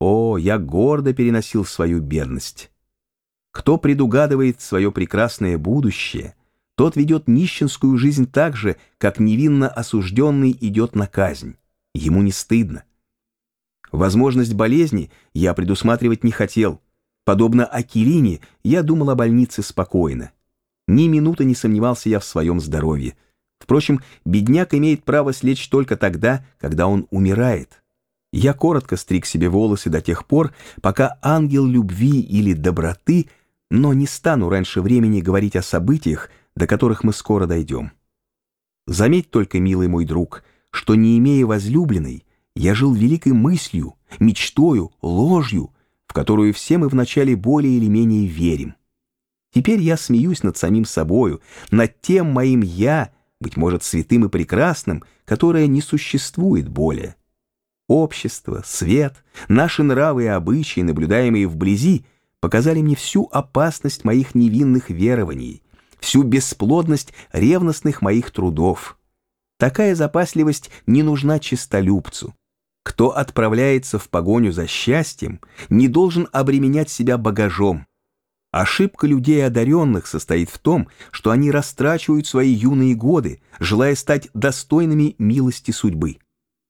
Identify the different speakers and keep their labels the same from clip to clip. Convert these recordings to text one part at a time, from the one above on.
Speaker 1: О, я гордо переносил свою бедность. Кто предугадывает свое прекрасное будущее, тот ведет нищенскую жизнь так же, как невинно осужденный идет на казнь. Ему не стыдно. Возможность болезни я предусматривать не хотел. Подобно Акелине, я думал о больнице спокойно. Ни минуты не сомневался я в своем здоровье. Впрочем, бедняк имеет право слечь только тогда, когда он умирает. Я коротко стриг себе волосы до тех пор, пока ангел любви или доброты, но не стану раньше времени говорить о событиях, до которых мы скоро дойдем. Заметь только, милый мой друг, что не имея возлюбленной, я жил великой мыслью, мечтою, ложью, в которую все мы вначале более или менее верим. Теперь я смеюсь над самим собою, над тем моим «я», быть может, святым и прекрасным, которое не существует более. Общество, свет, наши нравы и обычаи, наблюдаемые вблизи, показали мне всю опасность моих невинных верований, всю бесплодность ревностных моих трудов. Такая запасливость не нужна чистолюбцу. Кто отправляется в погоню за счастьем, не должен обременять себя багажом. Ошибка людей одаренных состоит в том, что они растрачивают свои юные годы, желая стать достойными милости судьбы.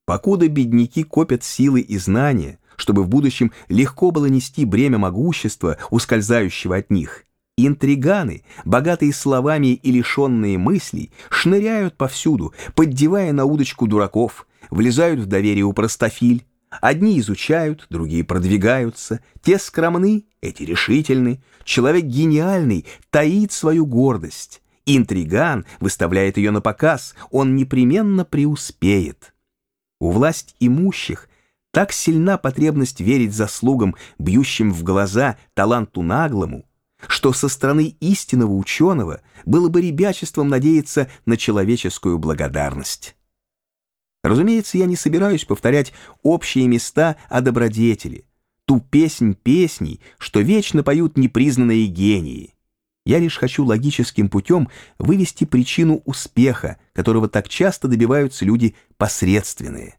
Speaker 1: Покуда бедняки копят силы и знания, чтобы в будущем легко было нести бремя могущества, ускользающего от них, интриганы, богатые словами и лишенные мыслей, шныряют повсюду, поддевая на удочку дураков, влезают в доверие у простофиль, Одни изучают, другие продвигаются, те скромны, эти решительны. Человек гениальный таит свою гордость. Интриган выставляет ее на показ, он непременно преуспеет. У власть имущих так сильна потребность верить заслугам, бьющим в глаза таланту наглому, что со стороны истинного ученого было бы ребячеством надеяться на человеческую благодарность. Разумеется, я не собираюсь повторять общие места о добродетели, ту песнь песней, что вечно поют непризнанные гении. Я лишь хочу логическим путем вывести причину успеха, которого так часто добиваются люди посредственные.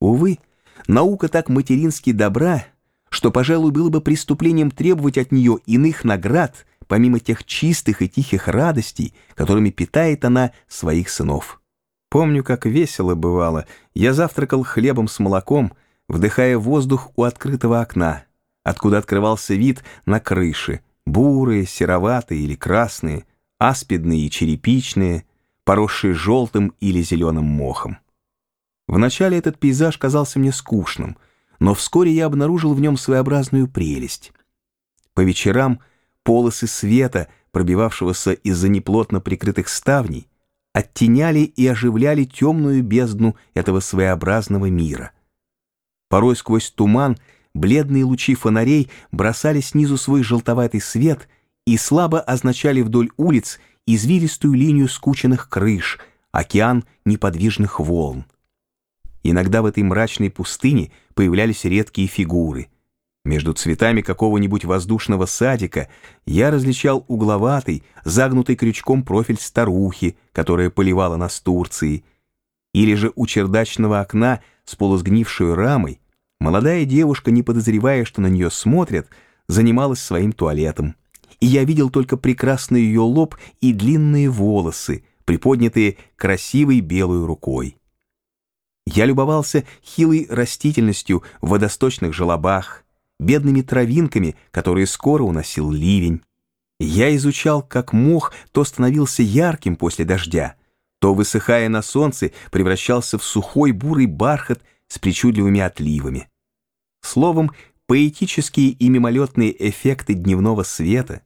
Speaker 1: Увы, наука так матерински добра, что, пожалуй, было бы преступлением требовать от нее иных наград, помимо тех чистых и тихих радостей, которыми питает она своих сынов. Помню, как весело бывало. Я завтракал хлебом с молоком, вдыхая воздух у открытого окна, откуда открывался вид на крыши, бурые, сероватые или красные, аспидные и черепичные, поросшие желтым или зеленым мохом. Вначале этот пейзаж казался мне скучным, но вскоре я обнаружил в нем своеобразную прелесть. По вечерам полосы света, пробивавшегося из-за неплотно прикрытых ставней, оттеняли и оживляли темную бездну этого своеобразного мира. Порой сквозь туман бледные лучи фонарей бросали снизу свой желтоватый свет и слабо означали вдоль улиц извилистую линию скученных крыш, океан неподвижных волн. Иногда в этой мрачной пустыне появлялись редкие фигуры — между цветами какого-нибудь воздушного садика я различал угловатый, загнутый крючком профиль старухи, которая поливала нас Турцией. Или же у чердачного окна с полусгнившей рамой молодая девушка, не подозревая, что на нее смотрят, занималась своим туалетом. И я видел только прекрасный ее лоб и длинные волосы, приподнятые красивой белой рукой. Я любовался хилой растительностью в водосточных желобах, бедными травинками, которые скоро уносил ливень. Я изучал, как мох то становился ярким после дождя, то, высыхая на солнце, превращался в сухой бурый бархат с причудливыми отливами. Словом, поэтические и мимолетные эффекты дневного света,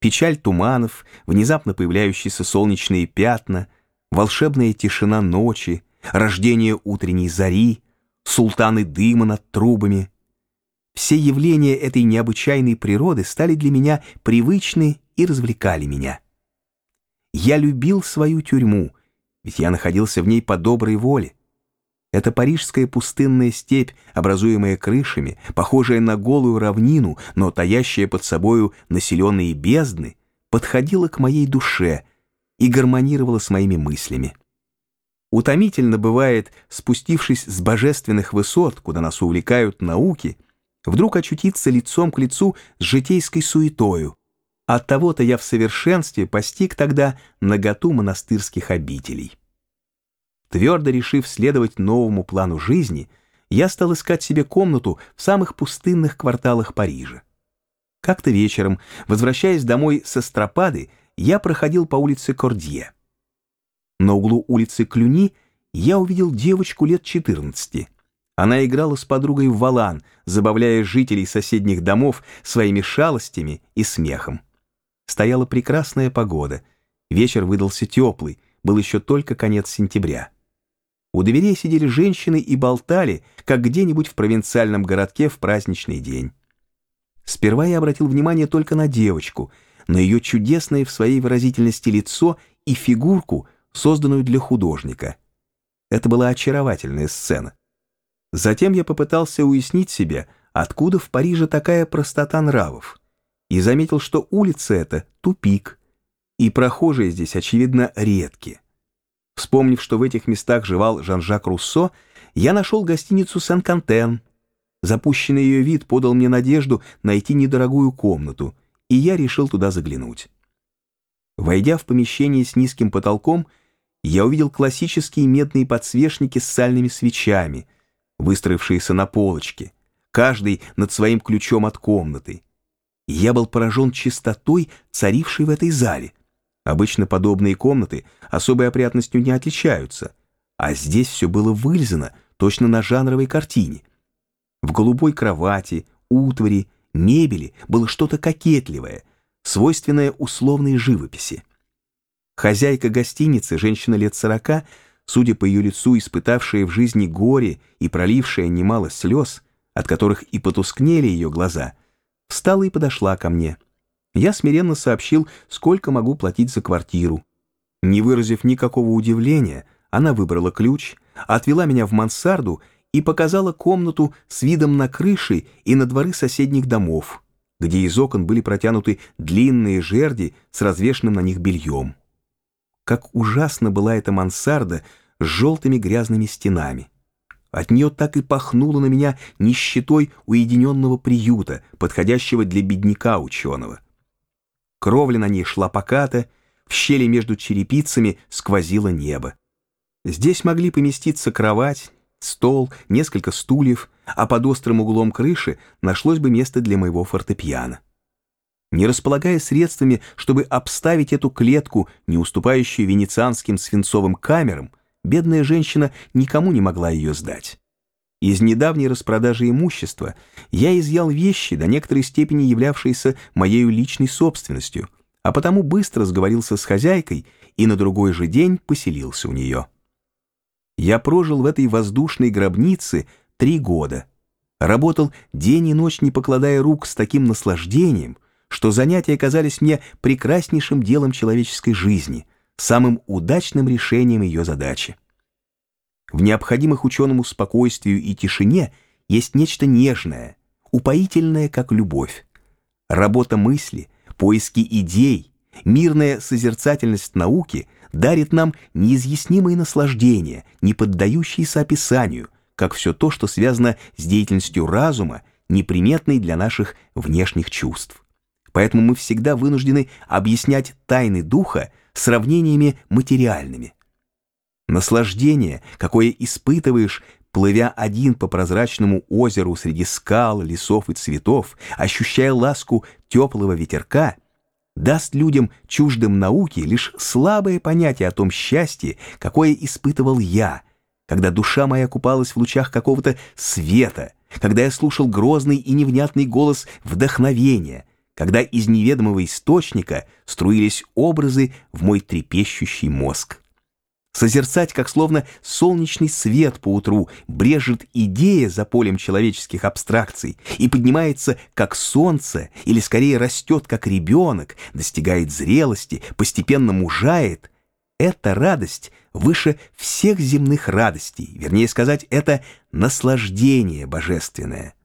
Speaker 1: печаль туманов, внезапно появляющиеся солнечные пятна, волшебная тишина ночи, рождение утренней зари, султаны дыма над трубами — все явления этой необычайной природы стали для меня привычны и развлекали меня. Я любил свою тюрьму, ведь я находился в ней по доброй воле. Эта парижская пустынная степь, образуемая крышами, похожая на голую равнину, но таящая под собою населенные бездны, подходила к моей душе и гармонировала с моими мыслями. Утомительно бывает, спустившись с божественных высот, куда нас увлекают науки, вдруг очутиться лицом к лицу с житейской суетою. От того-то я в совершенстве постиг тогда наготу монастырских обителей. Твердо решив следовать новому плану жизни, я стал искать себе комнату в самых пустынных кварталах Парижа. Как-то вечером, возвращаясь домой со Стропады, я проходил по улице Кордье. На углу улицы Клюни я увидел девочку лет 14. Она играла с подругой в валан, забавляя жителей соседних домов своими шалостями и смехом. Стояла прекрасная погода. Вечер выдался теплый, был еще только конец сентября. У дверей сидели женщины и болтали, как где-нибудь в провинциальном городке в праздничный день. Сперва я обратил внимание только на девочку, на ее чудесное в своей выразительности лицо и фигурку, созданную для художника. Это была очаровательная сцена. Затем я попытался уяснить себе, откуда в Париже такая простота нравов, и заметил, что улица эта — тупик, и прохожие здесь, очевидно, редкие. Вспомнив, что в этих местах жевал Жан-Жак Руссо, я нашел гостиницу Сен-Кантен. Запущенный ее вид подал мне надежду найти недорогую комнату, и я решил туда заглянуть. Войдя в помещение с низким потолком, я увидел классические медные подсвечники с сальными свечами, выстроившиеся на полочке, каждый над своим ключом от комнаты. я был поражен чистотой, царившей в этой зале. Обычно подобные комнаты особой опрятностью не отличаются, а здесь все было вылизано точно на жанровой картине. В голубой кровати, утвари, мебели было что-то кокетливое, свойственное условной живописи. Хозяйка гостиницы, женщина лет сорока, судя по ее лицу, испытавшая в жизни горе и пролившая немало слез, от которых и потускнели ее глаза, встала и подошла ко мне. Я смиренно сообщил, сколько могу платить за квартиру. Не выразив никакого удивления, она выбрала ключ, отвела меня в мансарду и показала комнату с видом на крыши и на дворы соседних домов, где из окон были протянуты длинные жерди с развешенным на них бельем. Как ужасно была эта мансарда с желтыми грязными стенами. От нее так и пахнуло на меня нищетой уединенного приюта, подходящего для бедняка ученого. Кровля на ней шла поката, в щели между черепицами сквозило небо. Здесь могли поместиться кровать, стол, несколько стульев, а под острым углом крыши нашлось бы место для моего фортепиано. Не располагая средствами, чтобы обставить эту клетку, не уступающую венецианским свинцовым камерам, бедная женщина никому не могла ее сдать. Из недавней распродажи имущества я изъял вещи, до некоторой степени являвшиеся моей личной собственностью, а потому быстро сговорился с хозяйкой и на другой же день поселился у нее. Я прожил в этой воздушной гробнице три года. Работал день и ночь, не покладая рук, с таким наслаждением — что занятия казались мне прекраснейшим делом человеческой жизни, самым удачным решением ее задачи. В необходимых ученому спокойствию и тишине есть нечто нежное, упоительное, как любовь. Работа мысли, поиски идей, мирная созерцательность науки дарит нам неизъяснимые наслаждения, не поддающиеся описанию, как все то, что связано с деятельностью разума, неприметной для наших внешних чувств. Поэтому мы всегда вынуждены объяснять тайны духа сравнениями материальными. Наслаждение, какое испытываешь, плывя один по прозрачному озеру среди скал, лесов и цветов, ощущая ласку теплого ветерка, даст людям, чуждым науки, лишь слабое понятие о том счастье, какое испытывал я, когда душа моя купалась в лучах какого-то света, когда я слушал грозный и невнятный голос вдохновения, когда из неведомого источника струились образы в мой трепещущий мозг. Созерцать, как словно солнечный свет по утру брежет идея за полем человеческих абстракций и поднимается, как солнце, или скорее растет, как ребенок, достигает зрелости, постепенно мужает, эта радость выше всех земных радостей, вернее сказать, это наслаждение божественное —